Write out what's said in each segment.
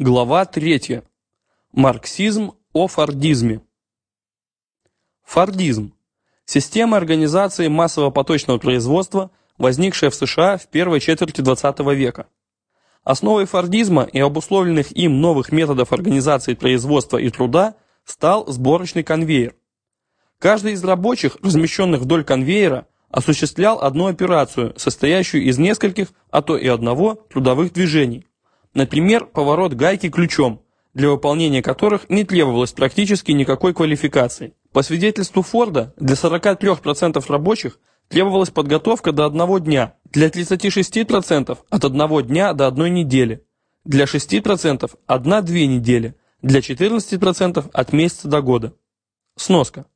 Глава 3. Марксизм о фордизме. Фордизм. Система организации массово-поточного производства, возникшая в США в первой четверти XX века. Основой фордизма и обусловленных им новых методов организации производства и труда стал сборочный конвейер. Каждый из рабочих, размещенных вдоль конвейера, осуществлял одну операцию, состоящую из нескольких, а то и одного трудовых движений Например, поворот гайки ключом, для выполнения которых не требовалось практически никакой квалификации. По свидетельству Форда, для 43% рабочих требовалась подготовка до одного дня, для 36% от одного дня до одной недели, для 6% одна-две недели, для 14% от месяца до года. Сноска.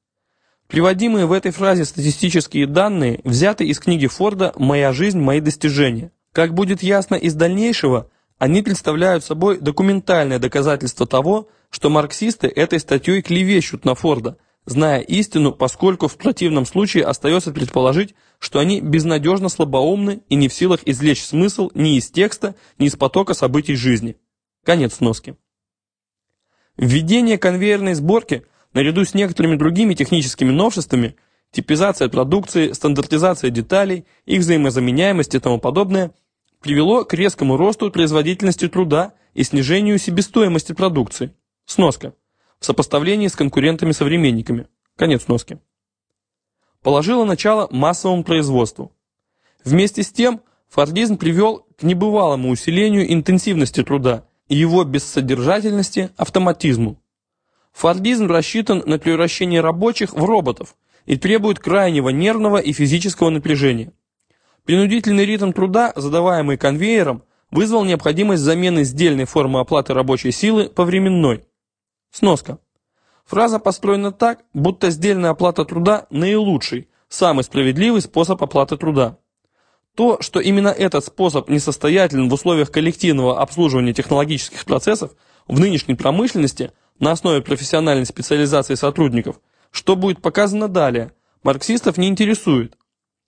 Приводимые в этой фразе статистические данные взяты из книги Форда «Моя жизнь, мои достижения». Как будет ясно из дальнейшего, они представляют собой документальное доказательство того, что марксисты этой статьей клевещут на Форда, зная истину, поскольку в противном случае остается предположить, что они безнадежно слабоумны и не в силах извлечь смысл ни из текста, ни из потока событий жизни. Конец сноски. Введение конвейерной сборки, наряду с некоторыми другими техническими новшествами, типизация продукции, стандартизация деталей, их взаимозаменяемость и тому подобное – привело к резкому росту производительности труда и снижению себестоимости продукции. Сноска. В сопоставлении с конкурентами-современниками. Конец сноски. Положило начало массовому производству. Вместе с тем, фордизм привел к небывалому усилению интенсивности труда и его бессодержательности автоматизму. Фордизм рассчитан на превращение рабочих в роботов и требует крайнего нервного и физического напряжения. Принудительный ритм труда, задаваемый конвейером, вызвал необходимость замены сдельной формы оплаты рабочей силы по временной. Сноска. Фраза построена так, будто сдельная оплата труда – наилучший, самый справедливый способ оплаты труда. То, что именно этот способ несостоятелен в условиях коллективного обслуживания технологических процессов в нынешней промышленности на основе профессиональной специализации сотрудников, что будет показано далее, марксистов не интересует.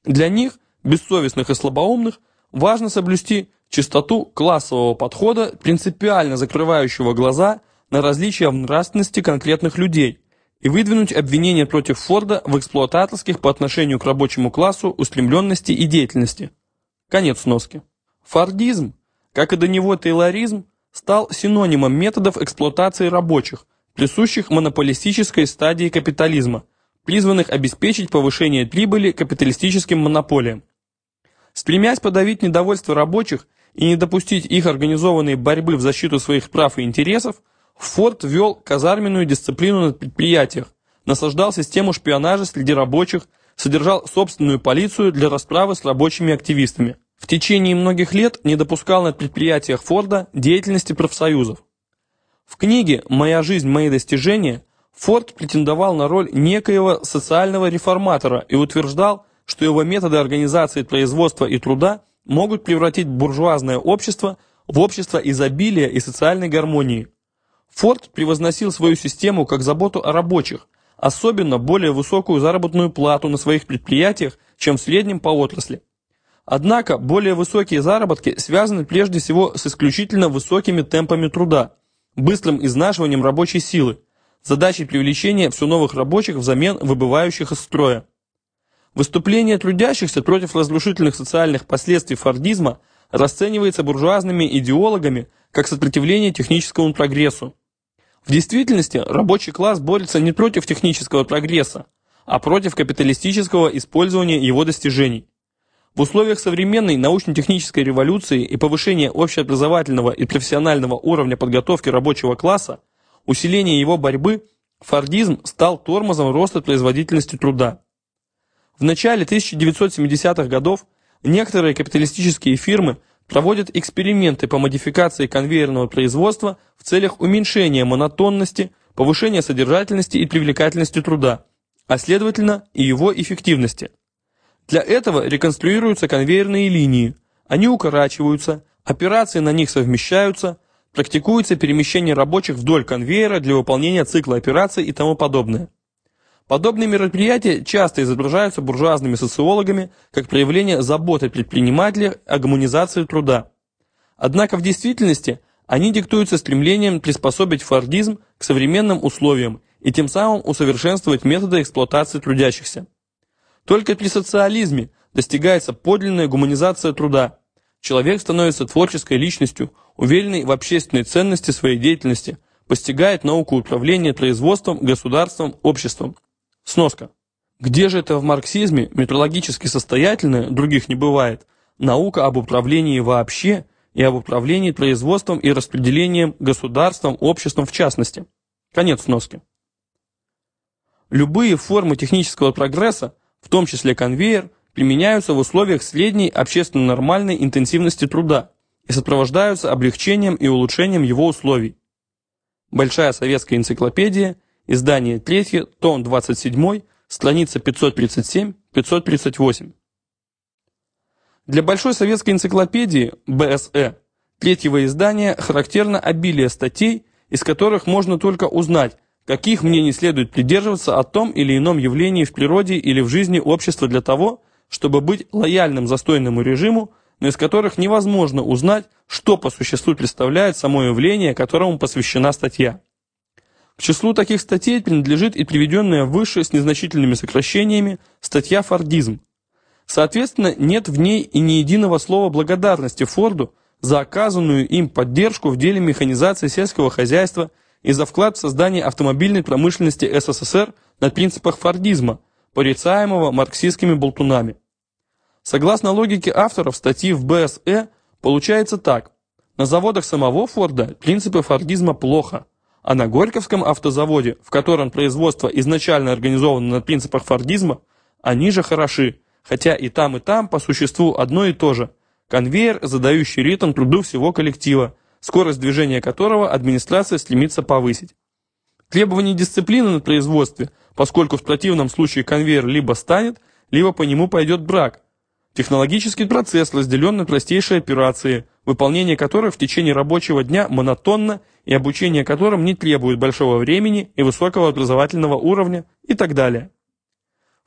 Для них бессовестных и слабоумных, важно соблюсти чистоту классового подхода, принципиально закрывающего глаза на различия в нравственности конкретных людей, и выдвинуть обвинение против Форда в эксплуататорских по отношению к рабочему классу устремленности и деятельности. Конец сноски. Фордизм, как и до него тейлоризм, стал синонимом методов эксплуатации рабочих, присущих монополистической стадии капитализма, призванных обеспечить повышение прибыли капиталистическим монополиям. Стремясь подавить недовольство рабочих и не допустить их организованной борьбы в защиту своих прав и интересов, Форд ввел казарменную дисциплину на предприятиях, насаждал систему шпионажа среди рабочих, содержал собственную полицию для расправы с рабочими активистами. В течение многих лет не допускал на предприятиях Форда деятельности профсоюзов. В книге «Моя жизнь, мои достижения» Форд претендовал на роль некоего социального реформатора и утверждал, что его методы организации производства и труда могут превратить буржуазное общество в общество изобилия и социальной гармонии. Форд превозносил свою систему как заботу о рабочих, особенно более высокую заработную плату на своих предприятиях, чем в среднем по отрасли. Однако более высокие заработки связаны прежде всего с исключительно высокими темпами труда, быстрым изнашиванием рабочей силы, задачей привлечения все новых рабочих взамен выбывающих из строя. Выступление трудящихся против разрушительных социальных последствий фордизма расценивается буржуазными идеологами как сопротивление техническому прогрессу. В действительности рабочий класс борется не против технического прогресса, а против капиталистического использования его достижений. В условиях современной научно-технической революции и повышения общеобразовательного и профессионального уровня подготовки рабочего класса, усиление его борьбы, фордизм стал тормозом роста производительности труда. В начале 1970-х годов некоторые капиталистические фирмы проводят эксперименты по модификации конвейерного производства в целях уменьшения монотонности, повышения содержательности и привлекательности труда, а следовательно и его эффективности. Для этого реконструируются конвейерные линии, они укорачиваются, операции на них совмещаются, практикуется перемещение рабочих вдоль конвейера для выполнения цикла операций и тому подобное. Подобные мероприятия часто изображаются буржуазными социологами как проявление заботы предпринимателя о гуманизации труда. Однако в действительности Они диктуются стремлением приспособить фордизм к современным условиям и тем самым усовершенствовать методы эксплуатации трудящихся. Только при социализме достигается подлинная гуманизация труда. Человек становится творческой личностью, уверенной в общественной ценности своей деятельности, постигает науку управления производством, государством, обществом. Сноска. Где же это в марксизме, метрологически состоятельное, других не бывает, наука об управлении вообще и об управлении производством и распределением государством, обществом в частности. Конец сноски. Любые формы технического прогресса, в том числе конвейер, применяются в условиях средней общественно-нормальной интенсивности труда и сопровождаются облегчением и улучшением его условий. Большая советская энциклопедия, издание 3, том 27, страница 537-538. Для Большой советской энциклопедии БСЭ третьего издания характерно обилие статей, из которых можно только узнать, каких мнений следует придерживаться о том или ином явлении в природе или в жизни общества для того, чтобы быть лояльным застойному режиму, но из которых невозможно узнать, что по существу представляет само явление, которому посвящена статья. К числу таких статей принадлежит и приведенная выше с незначительными сокращениями статья «Фордизм». Соответственно, нет в ней и ни единого слова благодарности Форду за оказанную им поддержку в деле механизации сельского хозяйства и за вклад в создание автомобильной промышленности СССР на принципах фордизма, порицаемого марксистскими болтунами. Согласно логике авторов статьи в БСЭ, получается так. На заводах самого Форда принципы фордизма плохо, а на Горьковском автозаводе, в котором производство изначально организовано на принципах фордизма, они же хороши, хотя и там, и там по существу одно и то же. Конвейер, задающий ритм труду всего коллектива, скорость движения которого администрация стремится повысить. Требование дисциплины на производстве, поскольку в противном случае конвейер либо станет, либо по нему пойдет брак, Технологический процесс разделен на простейшие операции, выполнение которых в течение рабочего дня монотонно и обучение которым не требует большого времени и высокого образовательного уровня и так далее.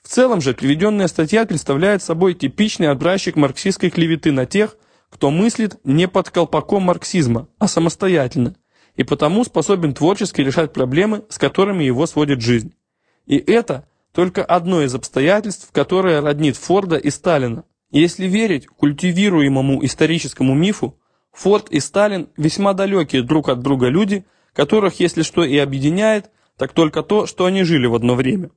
В целом же приведенная статья представляет собой типичный образчик марксистской клеветы на тех, кто мыслит не под колпаком марксизма, а самостоятельно, и потому способен творчески решать проблемы, с которыми его сводит жизнь. И это только одно из обстоятельств, которое роднит Форда и Сталина. Если верить культивируемому историческому мифу, Форд и Сталин весьма далекие друг от друга люди, которых, если что и объединяет, так только то, что они жили в одно время.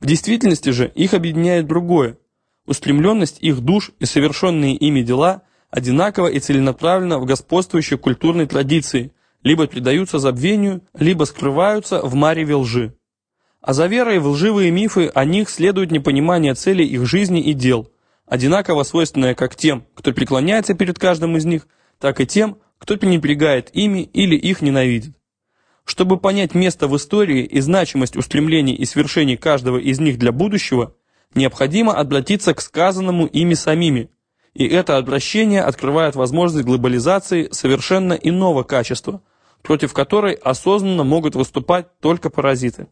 В действительности же их объединяет другое. Устремленность их душ и совершенные ими дела одинаково и целенаправленно в господствующей культурной традиции, либо предаются забвению, либо скрываются в мареве лжи. А за верой в лживые мифы о них следует непонимание целей их жизни и дел – одинаково свойственное как тем, кто преклоняется перед каждым из них, так и тем, кто пренебрегает ими или их ненавидит. Чтобы понять место в истории и значимость устремлений и свершений каждого из них для будущего, необходимо обратиться к сказанному ими самими, и это обращение открывает возможность глобализации совершенно иного качества, против которой осознанно могут выступать только паразиты.